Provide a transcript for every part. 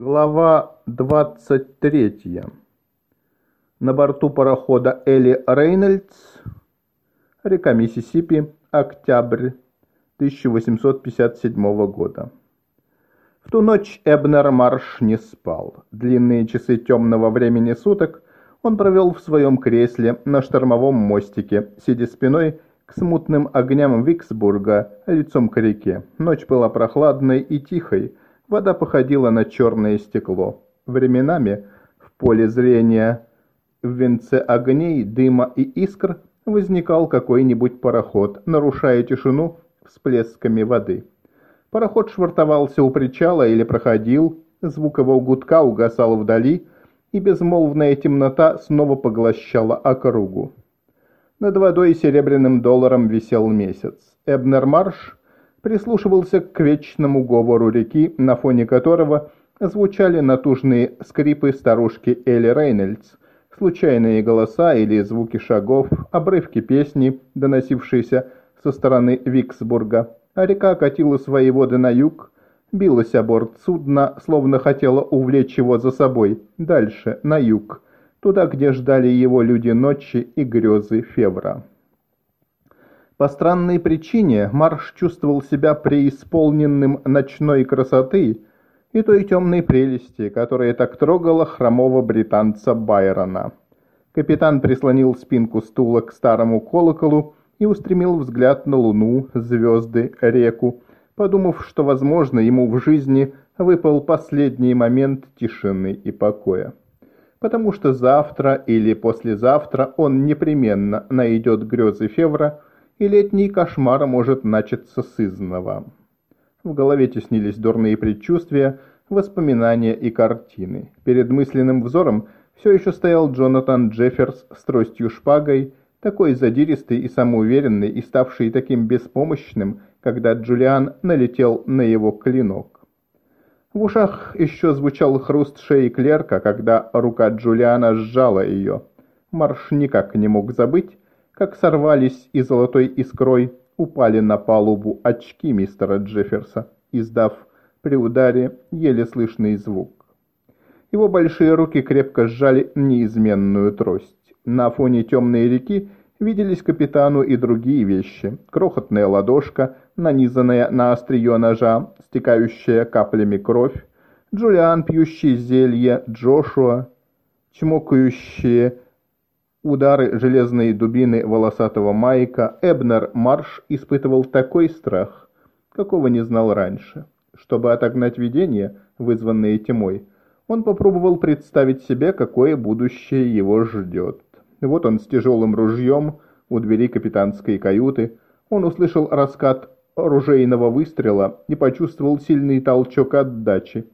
Глава 23. На борту парохода Элли Рейнольдс, река Миссисипи, октябрь 1857 года. В ту ночь Эбнер Марш не спал. Длинные часы темного времени суток он провел в своем кресле на штормовом мостике, сидя спиной к смутным огням Виксбурга, лицом к реке. Ночь была прохладной и тихой, Вода походила на черное стекло. Временами в поле зрения в венце огней, дыма и искр возникал какой-нибудь пароход, нарушая тишину всплесками воды. Пароход швартовался у причала или проходил, звук его гудка угасал вдали, и безмолвная темнота снова поглощала округу. Над водой серебряным долларом висел месяц. Эбнер Марш прислушивался к вечному говору реки, на фоне которого звучали натужные скрипы старушки Элли Рейнольдс, случайные голоса или звуки шагов, обрывки песни, доносившиеся со стороны Виксбурга. А река катила свои воды на юг, билась о борт судна, словно хотела увлечь его за собой, дальше, на юг, туда, где ждали его люди ночи и грезы Февра. По странной причине Марш чувствовал себя преисполненным ночной красоты и той темной прелести, которая так трогала хромого британца Байрона. Капитан прислонил спинку стула к старому колоколу и устремил взгляд на луну, звезды, реку, подумав, что, возможно, ему в жизни выпал последний момент тишины и покоя. Потому что завтра или послезавтра он непременно найдет грезы Февра, и летний кошмар может начаться с изного. В голове теснились дурные предчувствия, воспоминания и картины. Перед мысленным взором все еще стоял Джонатан Джефферс с тростью шпагой, такой задиристый и самоуверенный, и ставший таким беспомощным, когда Джулиан налетел на его клинок. В ушах еще звучал хруст шеи клерка, когда рука Джулиана сжала ее. Марш никак не мог забыть, как сорвались и золотой искрой упали на палубу очки мистера Джефферса, издав при ударе еле слышный звук. Его большие руки крепко сжали неизменную трость. На фоне темной реки виделись капитану и другие вещи. Крохотная ладошка, нанизанная на острие ножа, стекающая каплями кровь, Джулиан, пьющий зелье, Джошуа, чмокающие удары железной дубины волосатого майка, Эбнер Марш испытывал такой страх, какого не знал раньше. Чтобы отогнать видение, вызванное тьмой, он попробовал представить себе, какое будущее его ждет. Вот он с тяжелым ружьем у двери капитанской каюты, он услышал раскат ружейного выстрела и почувствовал сильный толчок отдачи.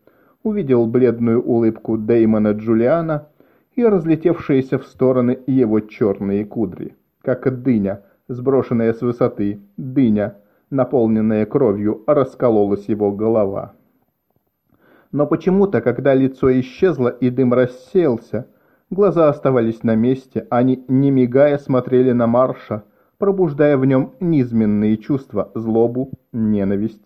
Увидел бледную улыбку Дэймона Джулиана и разлетевшиеся в стороны его черные кудри. Как дыня, сброшенная с высоты, дыня, наполненная кровью, раскололась его голова. Но почему-то, когда лицо исчезло и дым рассеялся, глаза оставались на месте, они, не мигая, смотрели на Марша, пробуждая в нем низменные чувства, злобу, ненависть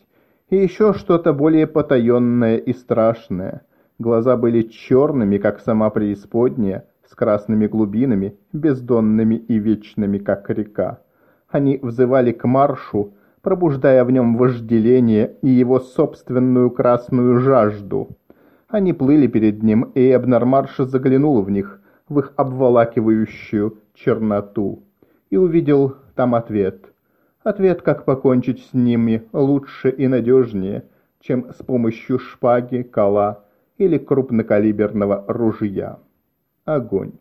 и еще что-то более потаенное и страшное – Глаза были черными, как сама преисподняя, с красными глубинами, бездонными и вечными, как река. Они взывали к маршу, пробуждая в нем вожделение и его собственную красную жажду. Они плыли перед ним, и Эбнер Марш заглянул в них, в их обволакивающую черноту, и увидел там ответ. Ответ, как покончить с ними лучше и надежнее, чем с помощью шпаги, кола или крупнокалиберного ружья. Огонь.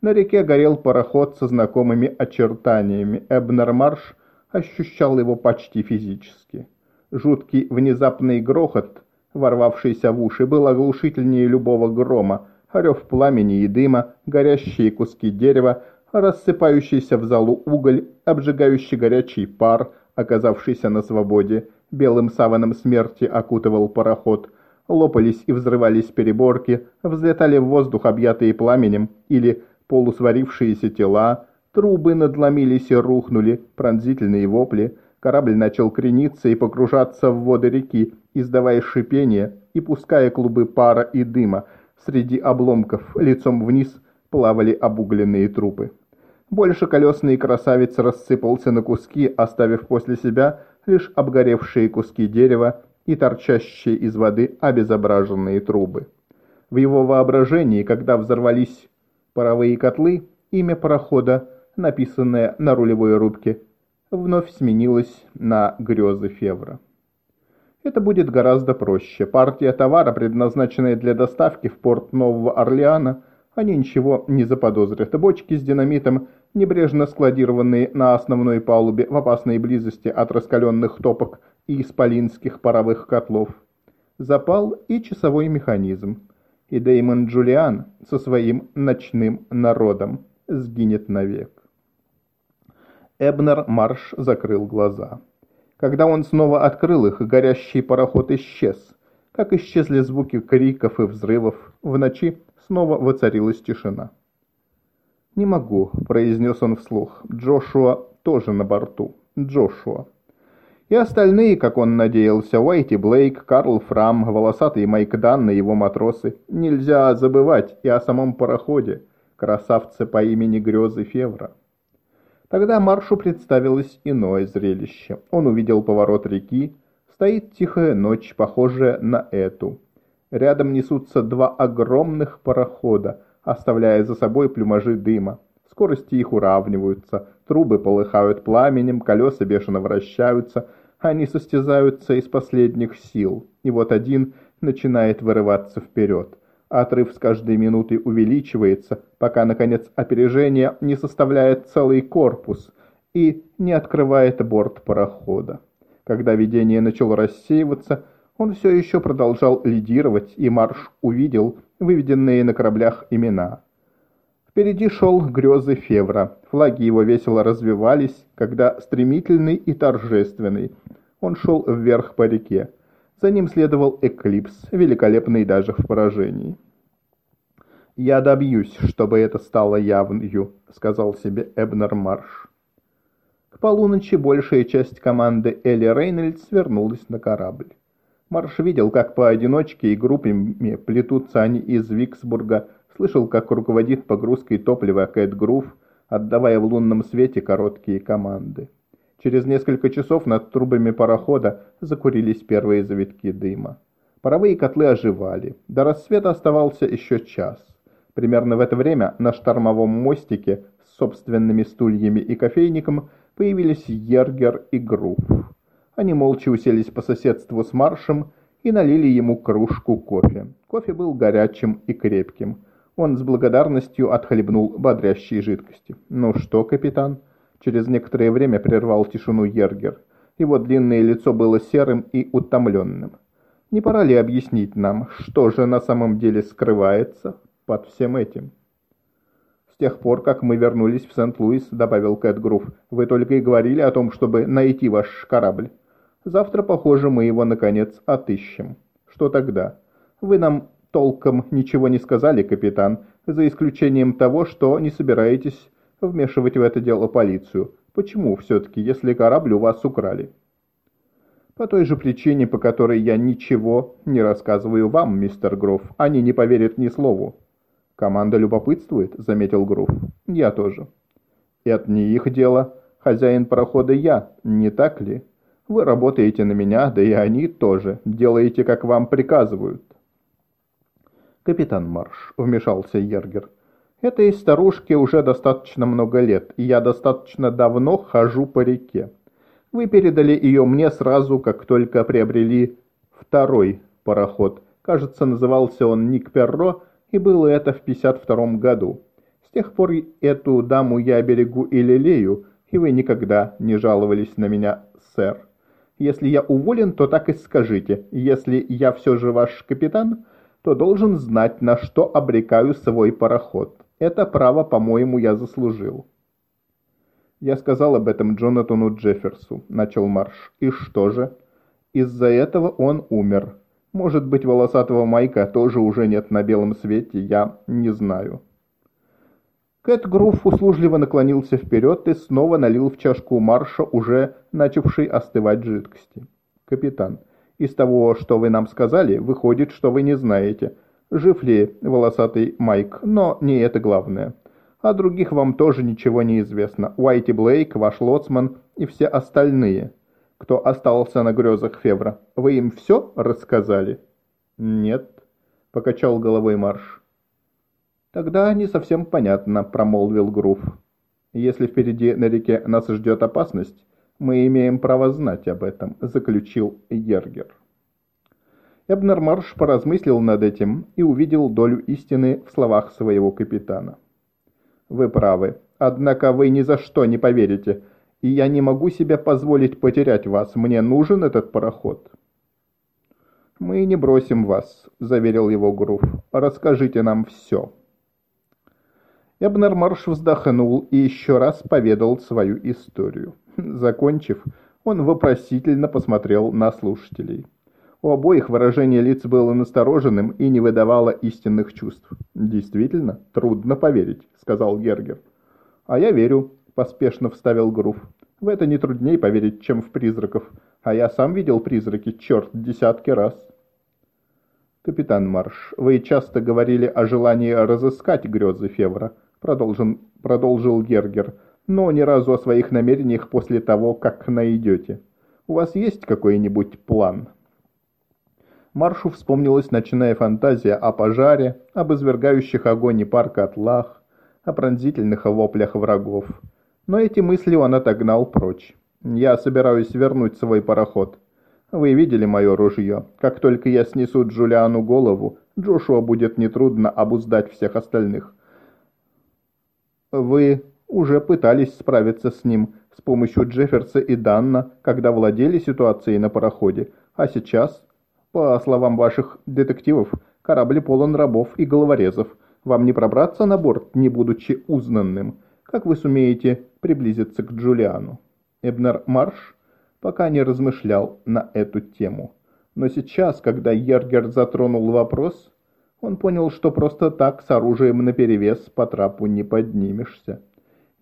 На реке горел пароход со знакомыми очертаниями. Эбнер Марш ощущал его почти физически. Жуткий внезапный грохот, ворвавшийся в уши, был оглушительнее любого грома. Рев пламени и дыма, горящие куски дерева, рассыпающийся в залу уголь, обжигающий горячий пар, оказавшийся на свободе, белым саваном смерти окутывал пароход – лопались и взрывались переборки, взлетали в воздух, объятые пламенем, или полусварившиеся тела, трубы надломились и рухнули, пронзительные вопли, Корабль начал крениться и погружаться в воды реки, издавая шипение и пуская клубы пара и дыма. Среди обломков лицом вниз плавали обугленные трупы. Больше колесный красавец рассыпался на куски, оставив после себя лишь обгоревшие куски дерева и торчащие из воды обезображенные трубы. В его воображении, когда взорвались паровые котлы, имя парохода, написанное на рулевой рубке, вновь сменилось на грезы Февра. Это будет гораздо проще. Партия товара, предназначенная для доставки в порт Нового Орлеана, они ничего не заподозрят. Бочки с динамитом, небрежно складированные на основной палубе в опасной близости от раскаленных топок и исполинских паровых котлов. Запал и часовой механизм. И Деймон Джулиан со своим ночным народом сгинет навек. Эбнер Марш закрыл глаза. Когда он снова открыл их, горящий пароход исчез. Как исчезли звуки криков и взрывов, в ночи снова воцарилась тишина. «Не могу», — произнес он вслух. «Джошуа тоже на борту. Джошуа». И остальные, как он надеялся, Уайти Блейк, Карл Фрам, волосатый Майк Дан и его матросы. Нельзя забывать и о самом пароходе, красавце по имени Грезы Февра. Тогда Маршу представилось иное зрелище. Он увидел поворот реки, стоит тихая ночь, похожая на эту. Рядом несутся два огромных парохода, оставляя за собой плюмажи дыма. Скорости их уравниваются, трубы полыхают пламенем, колеса бешено вращаются, они состязаются из последних сил. И вот один начинает вырываться вперед. Отрыв с каждой минутой увеличивается, пока, наконец, опережение не составляет целый корпус и не открывает борт парохода. Когда видение начало рассеиваться, он все еще продолжал лидировать, и Марш увидел выведенные на кораблях имена. Впереди шел грезы Февра, флаги его весело развивались, когда стремительный и торжественный он шел вверх по реке. За ним следовал Эклипс, великолепный даже в поражении. «Я добьюсь, чтобы это стало явною», — сказал себе Эбнер Марш. К полуночи большая часть команды Элли Рейнольдс вернулась на корабль. Марш видел, как поодиночке и группами плетутся они из Виксбурга, слышал, как руководит погрузкой топлива Кэт Грув, отдавая в лунном свете короткие команды. Через несколько часов над трубами парохода закурились первые завитки дыма. Паровые котлы оживали. До рассвета оставался еще час. Примерно в это время на штормовом мостике с собственными стульями и кофейником появились Ергер и Груф. Они молча уселись по соседству с Маршем и налили ему кружку кофе. Кофе был горячим и крепким. Он с благодарностью отхлебнул бодрящей жидкости. «Ну что, капитан?» Через некоторое время прервал тишину Ергер. Его длинное лицо было серым и утомленным. Не пора ли объяснить нам, что же на самом деле скрывается под всем этим? С тех пор, как мы вернулись в Сент-Луис, добавил Кэт Грув, вы только и говорили о том, чтобы найти ваш корабль. Завтра, похоже, мы его, наконец, отыщем. Что тогда? Вы нам толком ничего не сказали, капитан, за исключением того, что не собираетесь вмешивать в это дело полицию. Почему все-таки, если корабль у вас украли? По той же причине, по которой я ничего не рассказываю вам, мистер Гроф. Они не поверят ни слову. Команда любопытствует, заметил Гроф. Я тоже. Это не их дело. Хозяин парохода я, не так ли? Вы работаете на меня, да и они тоже. Делаете, как вам приказывают. Капитан Марш, вмешался Ергер. Этой старушке уже достаточно много лет, и я достаточно давно хожу по реке. Вы передали ее мне сразу, как только приобрели второй пароход. Кажется, назывался он Ник Перро, и было это в 52 году. С тех пор эту даму я берегу и лелею, и вы никогда не жаловались на меня, сэр. Если я уволен, то так и скажите. Если я все же ваш капитан, то должен знать, на что обрекаю свой пароход. Это право, по-моему, я заслужил. Я сказал об этом Джонатану Джефферсу, начал Марш. И что же? Из-за этого он умер. Может быть, волосатого Майка тоже уже нет на белом свете, я не знаю. Кэт Груф услужливо наклонился вперед и снова налил в чашку Марша уже начавшей остывать жидкости. «Капитан, из того, что вы нам сказали, выходит, что вы не знаете, жив ли волосатый Майк, но не это главное. О других вам тоже ничего не известно. Уайти Блейк, ваш лоцман и все остальные, кто остался на грезах Февра. Вы им все рассказали?» «Нет», — покачал головой Марш. «Тогда не совсем понятно», — промолвил Грув. «Если впереди на реке нас ждет опасность, мы имеем право знать об этом», — заключил Ергер. Эбнер Марш поразмыслил над этим и увидел долю истины в словах своего капитана. «Вы правы, однако вы ни за что не поверите, и я не могу себе позволить потерять вас, мне нужен этот пароход». «Мы не бросим вас», — заверил его Грув. «Расскажите нам все». Эбнер Марш вздохнул и еще раз поведал свою историю. Закончив, он вопросительно посмотрел на слушателей. У обоих выражение лиц было настороженным и не выдавало истинных чувств. «Действительно, трудно поверить», — сказал Гергер. «А я верю», — поспешно вставил Грув. «В это не труднее поверить, чем в призраков. А я сам видел призраки, черт, десятки раз». «Капитан Марш, вы часто говорили о желании разыскать грезы Февра продолжил, Гергер, но ни разу о своих намерениях после того, как найдете. У вас есть какой-нибудь план?» Маршу вспомнилась ночная фантазия о пожаре, об извергающих огонь и пар котлах, о пронзительных воплях врагов. Но эти мысли он отогнал прочь. «Я собираюсь вернуть свой пароход. Вы видели мое ружье. Как только я снесу Джулиану голову, Джошуа будет нетрудно обуздать всех остальных. Вы уже пытались справиться с ним с помощью Джефферса и Данна, когда владели ситуацией на пароходе, а сейчас, по словам ваших детективов, корабль полон рабов и головорезов. Вам не пробраться на борт, не будучи узнанным. Как вы сумеете приблизиться к Джулиану? Эбнер Марш пока не размышлял на эту тему. Но сейчас, когда Ергер затронул вопрос, он понял, что просто так с оружием наперевес по трапу не поднимешься.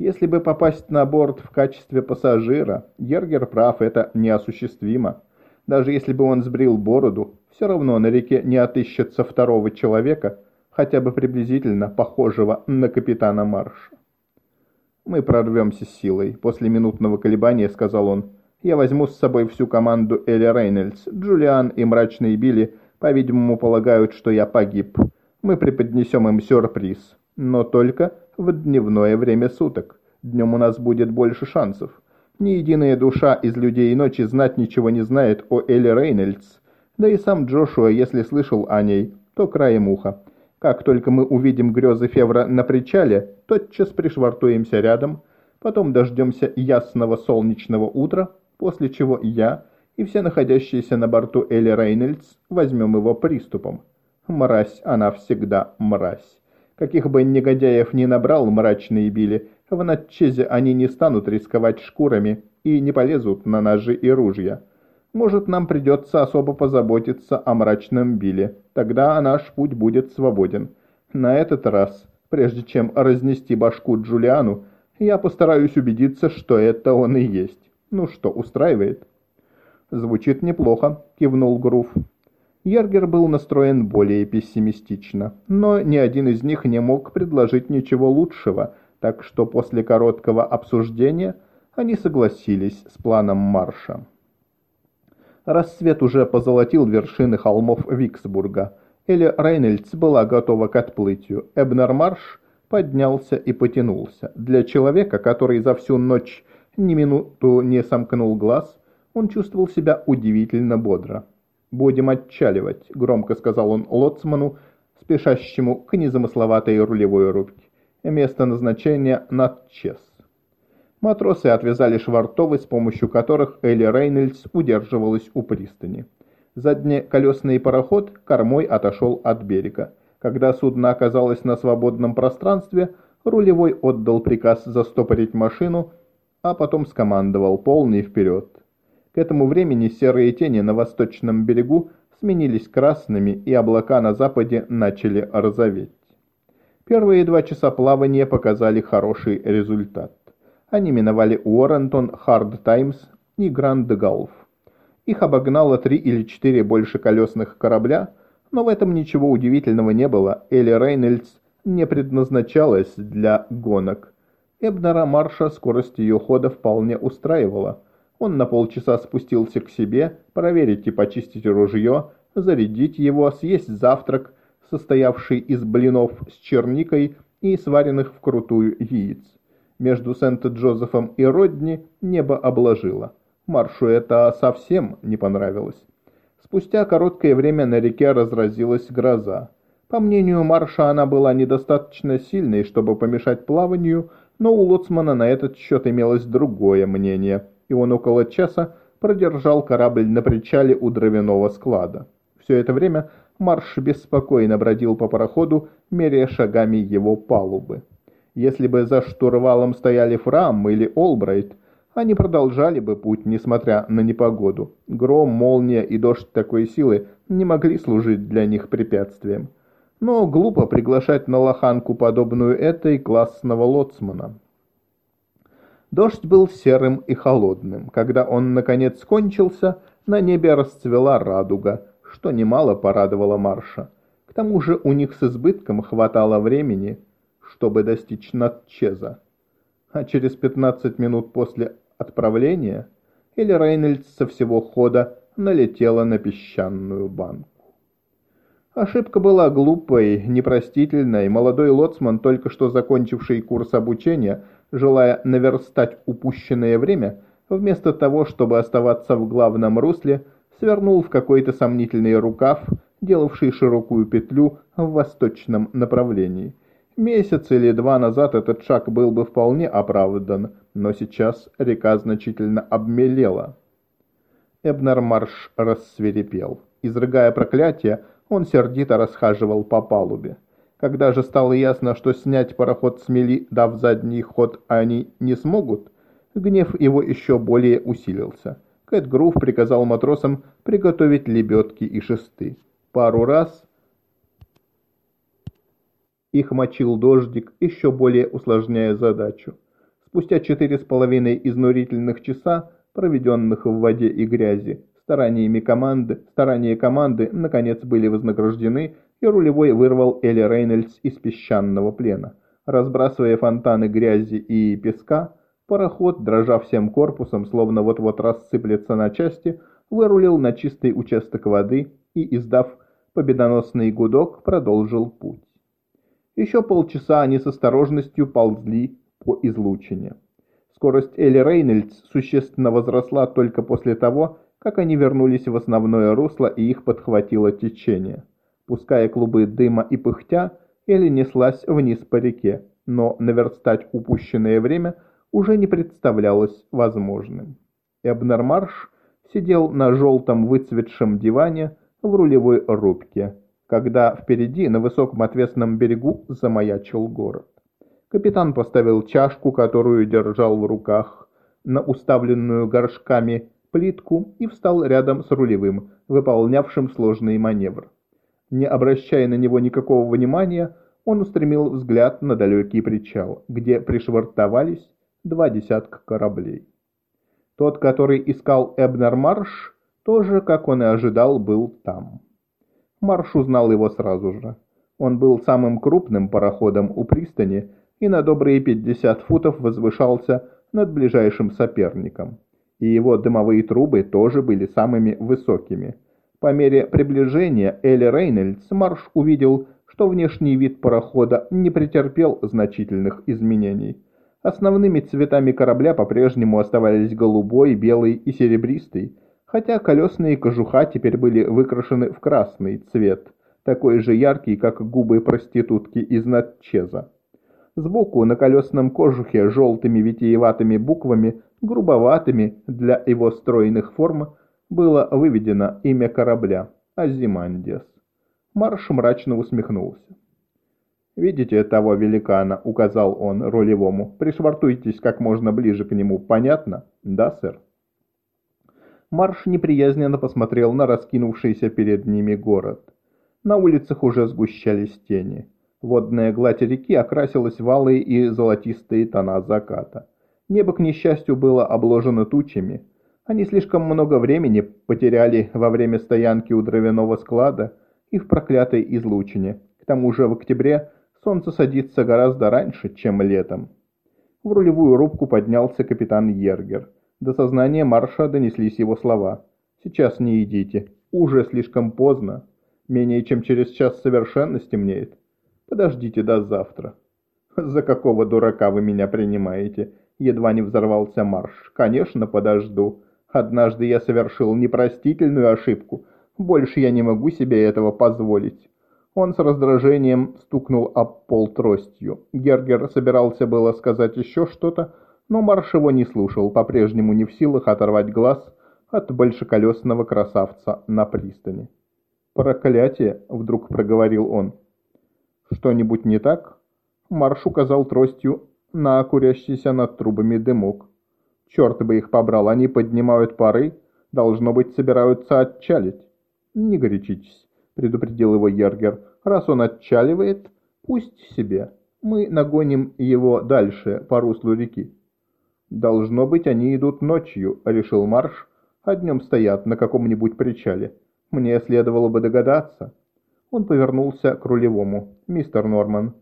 Если бы попасть на борт в качестве пассажира, Гергер прав, это неосуществимо. Даже если бы он сбрил бороду, все равно на реке не отыщется второго человека, хотя бы приблизительно похожего на капитана Марша. «Мы прорвемся силой», — после минутного колебания сказал он. «Я возьму с собой всю команду Элли Рейнольдс, Джулиан и Мрачный Билли по-видимому, полагают, что я погиб. Мы преподнесем им сюрприз. Но только в дневное время суток. Днем у нас будет больше шансов. Ни единая душа из людей ночи знать ничего не знает о Элли Рейнольдс. Да и сам Джошуа, если слышал о ней, то краем уха. Как только мы увидим грезы Февра на причале, тотчас пришвартуемся рядом, потом дождемся ясного солнечного утра, после чего я и все находящиеся на борту Элли Рейнольдс возьмем его приступом. Мразь, она всегда мразь. Каких бы негодяев ни набрал мрачные Билли, в Натчезе они не станут рисковать шкурами и не полезут на ножи и ружья. Может, нам придется особо позаботиться о мрачном Билли, тогда наш путь будет свободен. На этот раз, прежде чем разнести башку Джулиану, я постараюсь убедиться, что это он и есть. Ну что, устраивает? «Звучит неплохо», — кивнул Грув. Ергер был настроен более пессимистично, но ни один из них не мог предложить ничего лучшего, так что после короткого обсуждения они согласились с планом марша. Рассвет уже позолотил вершины холмов Виксбурга. Элли Рейнольдс была готова к отплытию. Эбнер Марш поднялся и потянулся. Для человека, который за всю ночь ни минуту не сомкнул глаз, он чувствовал себя удивительно бодро. «Будем отчаливать», — громко сказал он лоцману, спешащему к незамысловатой рулевой рубке. «Место назначения — Натчес». Матросы отвязали швартовы, с помощью которых Элли Рейнольдс удерживалась у пристани. Заднеколесный пароход кормой отошел от берега. Когда судно оказалось на свободном пространстве, рулевой отдал приказ застопорить машину, а потом скомандовал полный вперед. К этому времени серые тени на восточном берегу сменились красными, и облака на западе начали розоветь. Первые два часа плавания показали хороший результат. Они миновали Уоррентон, Хард Таймс и Гранд Галф. Их обогнало три или четыре большеколесных корабля, но в этом ничего удивительного не было. Элли Рейнольдс не предназначалась для гонок. Эбнера Марша скорость ее хода вполне устраивала. Он на полчаса спустился к себе, проверить и почистить ружье, зарядить его, съесть завтрак, состоявший из блинов с черникой и сваренных вкрутую яиц. Между Сент-Джозефом и Родни небо обложило. Маршу это совсем не понравилось. Спустя короткое время на реке разразилась гроза. По мнению Марша, она была недостаточно сильной, чтобы помешать плаванию, но у Лоцмана на этот счет имелось другое мнение, и он около часа продержал корабль на причале у дровяного склада. Все это время Марш беспокойно бродил по пароходу, меряя шагами его палубы. Если бы за штурвалом стояли Фрам или Олбрайт, они продолжали бы путь, несмотря на непогоду. Гром, молния и дождь такой силы не могли служить для них препятствием. Но глупо приглашать на лоханку, подобную этой, классного лоцмана. Дождь был серым и холодным. Когда он, наконец, кончился, на небе расцвела радуга, что немало порадовало Марша. К тому же у них с избытком хватало времени – чтобы достичь Натчеза. А через 15 минут после отправления Элли Рейнольдс со всего хода налетела на песчаную банку. Ошибка была глупой, непростительной. Молодой лоцман, только что закончивший курс обучения, желая наверстать упущенное время, вместо того, чтобы оставаться в главном русле, свернул в какой-то сомнительный рукав, делавший широкую петлю в восточном направлении. Месяц или два назад этот шаг был бы вполне оправдан, но сейчас река значительно обмелела. Эбнер-марш рассверепел. Изрыгая проклятие, он сердито расхаживал по палубе. Когда же стало ясно, что снять пароход с мели, дав задний ход, они не смогут, гнев его еще более усилился. Кэт Грув приказал матросам приготовить лебедки и шесты. Пару раз их мочил дождик, еще более усложняя задачу. Спустя четыре с половиной изнурительных часа, проведенных в воде и грязи, стараниями команды, старания команды наконец были вознаграждены, и рулевой вырвал Элли Рейнольдс из песчаного плена. Разбрасывая фонтаны грязи и песка, пароход, дрожа всем корпусом, словно вот-вот рассыплется на части, вырулил на чистый участок воды и, издав победоносный гудок, продолжил путь. Еще полчаса они с осторожностью ползли по излучине. Скорость Элли Рейнольдс существенно возросла только после того, как они вернулись в основное русло и их подхватило течение. Пуская клубы дыма и пыхтя, Элли неслась вниз по реке, но наверстать упущенное время уже не представлялось возможным. Эбнер сидел на желтом выцветшем диване в рулевой рубке когда впереди на высоком отвесном берегу замаячил город. Капитан поставил чашку, которую держал в руках, на уставленную горшками плитку и встал рядом с рулевым, выполнявшим сложный маневр. Не обращая на него никакого внимания, он устремил взгляд на далекий причал, где пришвартовались два десятка кораблей. Тот, который искал Эбнер Марш, тоже, как он и ожидал, был там. Марш узнал его сразу же. Он был самым крупным пароходом у пристани и на добрые 50 футов возвышался над ближайшим соперником. И его дымовые трубы тоже были самыми высокими. По мере приближения Элли Рейнольдс Марш увидел, что внешний вид парохода не претерпел значительных изменений. Основными цветами корабля по-прежнему оставались голубой, белый и серебристый, хотя колесные кожуха теперь были выкрашены в красный цвет, такой же яркий, как губы проститутки из Натчеза. Сбоку на колесном кожухе желтыми витиеватыми буквами, грубоватыми для его стройных форм, было выведено имя корабля – Азимандес. Марш мрачно усмехнулся. «Видите того великана?» – указал он рулевому. «Пришвартуйтесь как можно ближе к нему, понятно?» «Да, сэр». Марш неприязненно посмотрел на раскинувшийся перед ними город. На улицах уже сгущались тени. Водная гладь реки окрасилась в алые и золотистые тона заката. Небо, к несчастью, было обложено тучами. Они слишком много времени потеряли во время стоянки у дровяного склада и в проклятой излучине. К тому же в октябре солнце садится гораздо раньше, чем летом. В рулевую рубку поднялся капитан Ергер. До сознания марша донеслись его слова. «Сейчас не идите. Уже слишком поздно. Менее чем через час совершенно стемнеет. Подождите до завтра». «За какого дурака вы меня принимаете?» Едва не взорвался марш. «Конечно, подожду. Однажды я совершил непростительную ошибку. Больше я не могу себе этого позволить». Он с раздражением стукнул об пол тростью. Гергер собирался было сказать еще что-то, но Марш его не слушал, по-прежнему не в силах оторвать глаз от большеколесного красавца на пристани. «Проклятие!» — вдруг проговорил он. «Что-нибудь не так?» Марш указал тростью на курящийся над трубами дымок. «Черт бы их побрал, они поднимают пары, должно быть, собираются отчалить». «Не горячитесь», — предупредил его Ергер. «Раз он отчаливает, пусть себе. Мы нагоним его дальше по руслу реки». «Должно быть, они идут ночью», — решил Марш, «а днем стоят на каком-нибудь причале. Мне следовало бы догадаться». Он повернулся к рулевому. «Мистер Норман,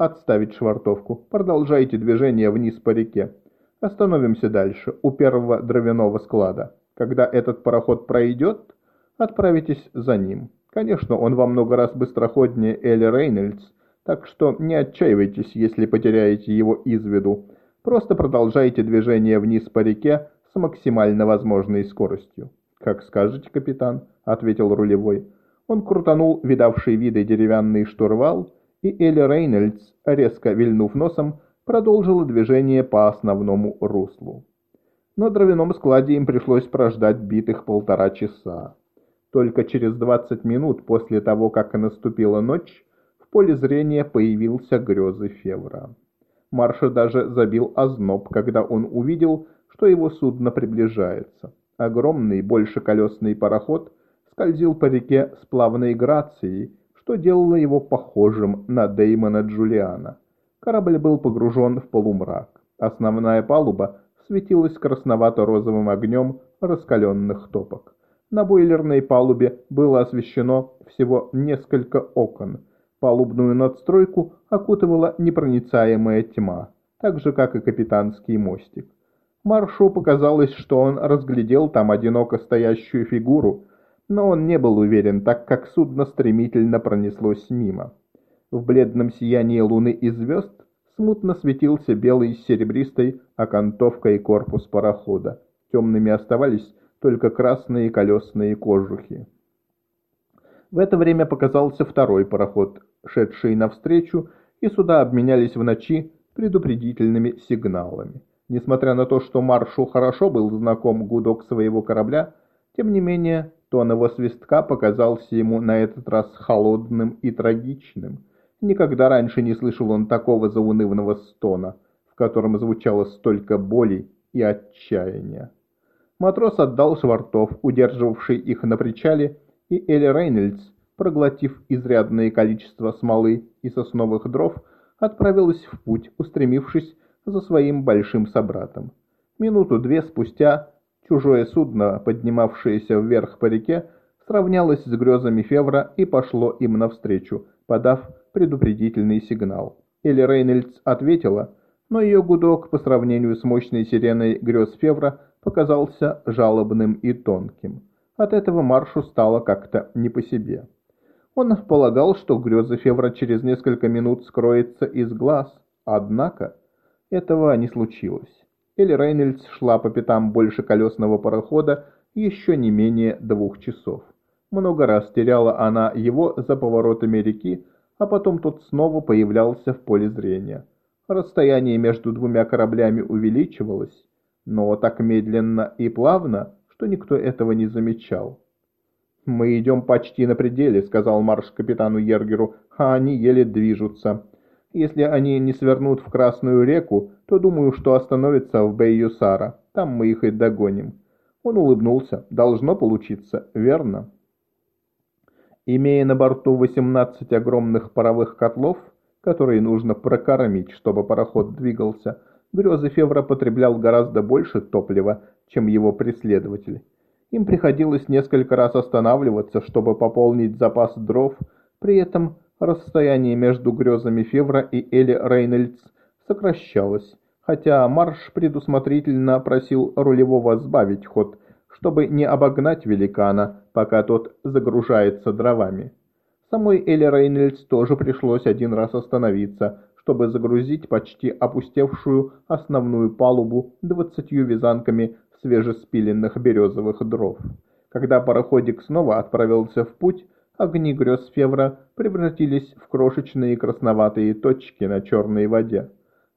отставить швартовку. Продолжайте движение вниз по реке. Остановимся дальше, у первого дровяного склада. Когда этот пароход пройдет, отправитесь за ним. Конечно, он во много раз быстроходнее Элли Рейнольдс, так что не отчаивайтесь, если потеряете его из виду. Просто продолжайте движение вниз по реке с максимально возможной скоростью. «Как скажете, капитан», — ответил рулевой. Он крутанул видавший виды деревянный штурвал, и Элли Рейнольдс, резко вильнув носом, продолжила движение по основному руслу. На дровяном складе им пришлось прождать битых полтора часа. Только через 20 минут после того, как наступила ночь, в поле зрения появился грезы Февра. Марша даже забил озноб, когда он увидел, что его судно приближается. Огромный большеколесный пароход скользил по реке с плавной грацией, что делало его похожим на Деймона Джулиана. Корабль был погружен в полумрак. Основная палуба светилась красновато-розовым огнем раскаленных топок. На бойлерной палубе было освещено всего несколько окон – Палубную надстройку окутывала непроницаемая тьма, так же, как и капитанский мостик. Маршу показалось, что он разглядел там одиноко стоящую фигуру, но он не был уверен, так как судно стремительно пронеслось мимо. В бледном сиянии луны и звезд смутно светился белый с серебристой окантовкой корпус парохода. Темными оставались только красные колесные кожухи. В это время показался второй пароход, шедший навстречу, и суда обменялись в ночи предупредительными сигналами. Несмотря на то, что Маршу хорошо был знаком гудок своего корабля, тем не менее тон его свистка показался ему на этот раз холодным и трагичным. Никогда раньше не слышал он такого заунывного стона, в котором звучало столько боли и отчаяния. Матрос отдал швартов, удерживавший их на причале, и Элли Рейнольдс, проглотив изрядное количество смолы и сосновых дров, отправилась в путь, устремившись за своим большим собратом. Минуту-две спустя чужое судно, поднимавшееся вверх по реке, сравнялось с грезами Февра и пошло им навстречу, подав предупредительный сигнал. Элли Рейнольдс ответила, но ее гудок по сравнению с мощной сиреной грез Февра показался жалобным и тонким. От этого Маршу стало как-то не по себе. Он полагал, что греза Февра через несколько минут скроется из глаз, однако этого не случилось. Элли Рейнольдс шла по пятам больше колесного парохода еще не менее двух часов. Много раз теряла она его за поворотами реки, а потом тот снова появлялся в поле зрения. Расстояние между двумя кораблями увеличивалось, но так медленно и плавно, что никто этого не замечал. «Мы идем почти на пределе», — сказал Марш капитану Ергеру, — «а они еле движутся. Если они не свернут в Красную реку, то думаю, что остановятся в Бей-Юсара. Там мы их и догоним». Он улыбнулся. «Должно получиться, верно?» Имея на борту 18 огромных паровых котлов, которые нужно прокормить, чтобы пароход двигался, Грёзы Февра потреблял гораздо больше топлива, чем его преследователь. Им приходилось несколько раз останавливаться, чтобы пополнить запас дров, при этом расстояние между грезами Февра и Эли Рейнольдс сокращалось, хотя Марш предусмотрительно просил рулевого сбавить ход, чтобы не обогнать великана, пока тот загружается дровами. Самой Элли Рейнольдс тоже пришлось один раз остановиться, чтобы загрузить почти опустевшую основную палубу двадцатью вязанками свежеспиленных березовых дров. Когда пароходик снова отправился в путь, огни грез Февра превратились в крошечные красноватые точки на черной воде.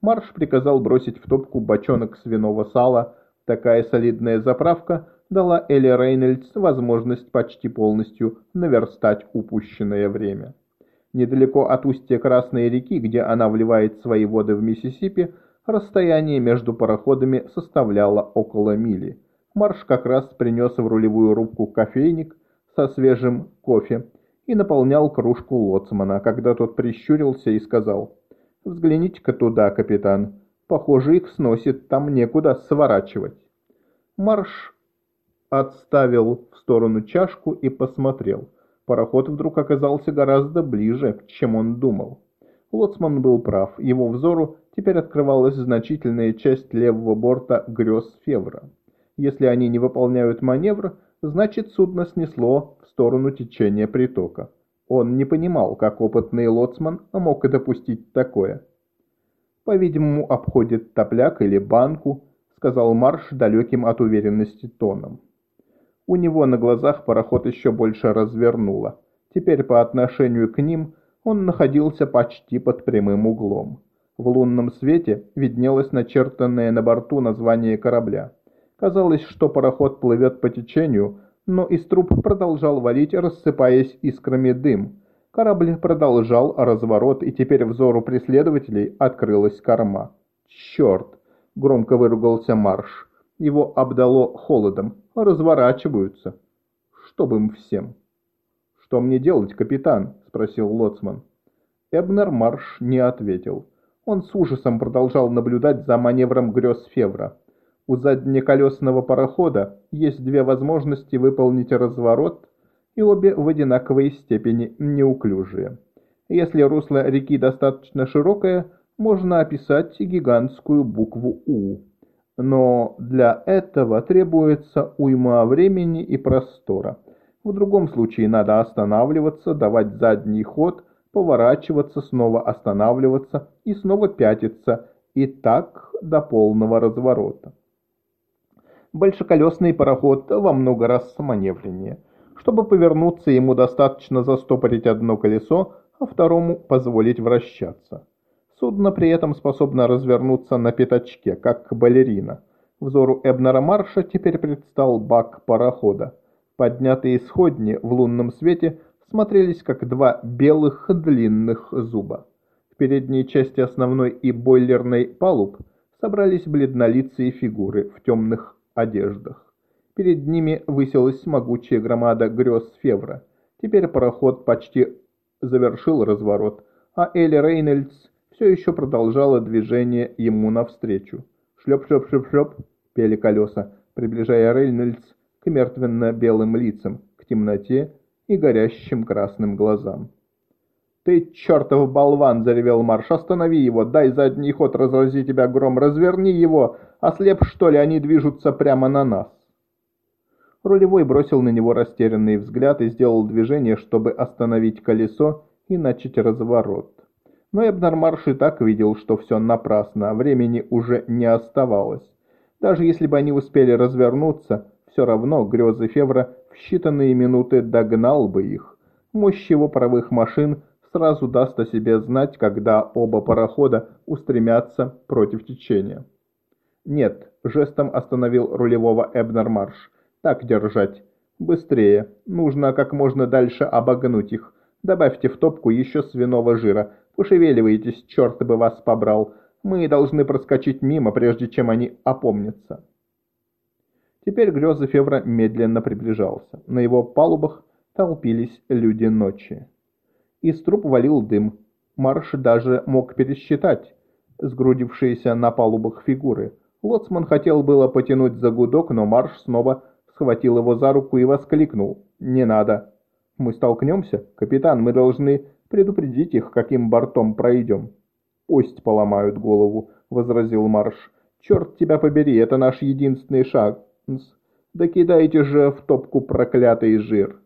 Марш приказал бросить в топку бочонок свиного сала. Такая солидная заправка дала Элли Рейнольдс возможность почти полностью наверстать упущенное время. Недалеко от устья Красной реки, где она вливает свои воды в Миссисипи, расстояние между пароходами составляло около мили. Марш как раз принес в рулевую рубку кофейник со свежим кофе и наполнял кружку лоцмана, когда тот прищурился и сказал «Взгляните-ка туда, капитан, похоже, их сносит, там некуда сворачивать». Марш отставил в сторону чашку и посмотрел. Пароход вдруг оказался гораздо ближе, чем он думал. Лоцман был прав, его взору теперь открывалась значительная часть левого борта грез Февра. Если они не выполняют маневр, значит судно снесло в сторону течения притока. Он не понимал, как опытный лоцман мог допустить такое. «По-видимому, обходит топляк или банку», — сказал Марш далеким от уверенности тоном. У него на глазах пароход еще больше развернуло. Теперь по отношению к ним он находился почти под прямым углом. В лунном свете виднелось начертанное на борту название корабля. Казалось, что пароход плывет по течению, но из труб продолжал валить, рассыпаясь искрами дым. Корабль продолжал разворот, и теперь взору преследователей открылась корма. «Черт!» — громко выругался Марш. Его обдало холодом. Разворачиваются. Чтоб им всем. «Что мне делать, капитан?» — спросил Лоцман. Эбнер Марш не ответил. Он с ужасом продолжал наблюдать за маневром грез Февра. У заднеколесного парохода есть две возможности выполнить разворот, и обе в одинаковой степени неуклюжие. Если русло реки достаточно широкое, можно описать гигантскую букву «У». Но для этого требуется уйма времени и простора. В другом случае надо останавливаться, давать задний ход, поворачиваться, снова останавливаться и снова пятиться, и так до полного разворота. Большеколесный пароход во много раз маневреннее. Чтобы повернуться, ему достаточно застопорить одно колесо, а второму позволить вращаться. Судно при этом способно развернуться на пятачке, как балерина. Взору Эбнера Марша теперь предстал бак парохода. Поднятые сходни в лунном свете смотрелись как два белых длинных зуба. В передней части основной и бойлерной палуб собрались бледнолицые фигуры в темных одеждах. Перед ними высилась могучая громада грез Февра. Теперь пароход почти завершил разворот, а Элли Рейнольдс все еще продолжало движение ему навстречу. «Шлеп-шлеп-шлеп-шлеп!» — пели колеса, приближая Рейнольдс к мертвенно-белым лицам, к темноте и горящим красным глазам. «Ты чертов болван!» — заревел Марш. «Останови его! Дай задний ход, разрази тебя гром! Разверни его! Ослеп, что ли? Они движутся прямо на нас!» Рулевой бросил на него растерянный взгляд и сделал движение, чтобы остановить колесо и начать разворот. Но Эбнер Марш и так видел, что все напрасно, времени уже не оставалось. Даже если бы они успели развернуться, все равно грезы Февра в считанные минуты догнал бы их. Мощь его паровых машин сразу даст о себе знать, когда оба парохода устремятся против течения. «Нет», — жестом остановил рулевого Эбнер Марш. «Так держать. Быстрее. Нужно как можно дальше обогнуть их. Добавьте в топку еще свиного жира. Пошевеливайтесь, черт бы вас побрал. Мы должны проскочить мимо, прежде чем они опомнятся. Теперь грезы Февра медленно приближался. На его палубах толпились люди ночи. Из труб валил дым. Марш даже мог пересчитать сгрудившиеся на палубах фигуры. Лоцман хотел было потянуть за гудок, но Марш снова схватил его за руку и воскликнул. «Не надо. Мы столкнемся? Капитан, мы должны предупредить их, каким бортом пройдем». «Пусть поломают голову», — возразил Марш. «Черт тебя побери, это наш единственный шаг. Да кидайте же в топку проклятый жир».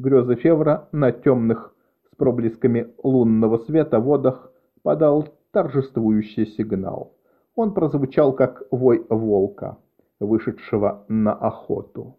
Грезы Февра на темных проблесками лунного света водах подал торжествующий сигнал. Он прозвучал, как вой волка, вышедшего на охоту.